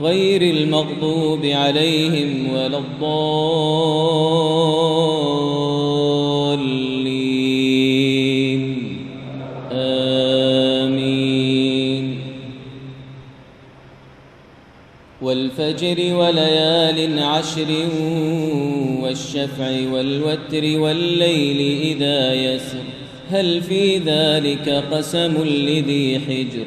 غير المغضوب عليهم ولا الضالين. آمين. والفجر وليال عشر والشفع والوتر والليل إذا يسر. هل في ذلك قسم لذي حجر؟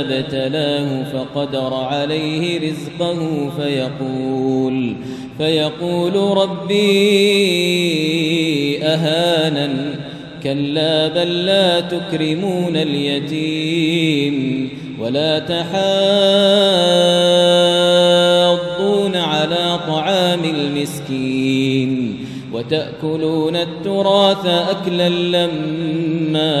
ابتلاه فقدر عليه رزقه فيقول فيقول ربي أهانا كلا بل لا تكرمون اليتيم ولا تحاضون على طعام المسكين وتأكلون التراث أكلا لما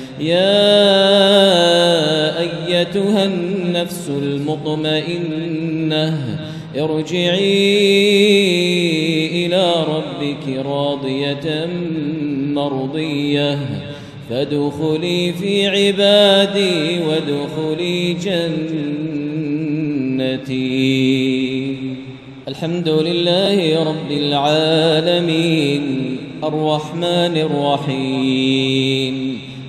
يا أيتها النفس المطمئنة ارجعي إلى ربك راضية مرضية. فادخلي في عبادي وادخلي جنتي. الحمد لله رب العالمين الرحمن الرحيم.